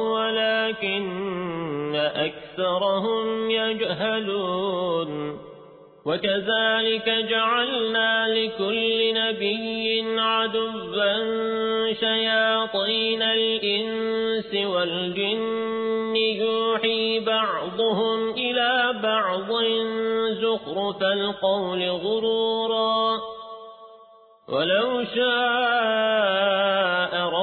ولكن أكثرهم يجهلون. وكذلك جعلنا لكل نبي عدبا شياطين الإنس والجن يوحي بعضهم إلى بعض زخرف القول غرورا. ولو شاء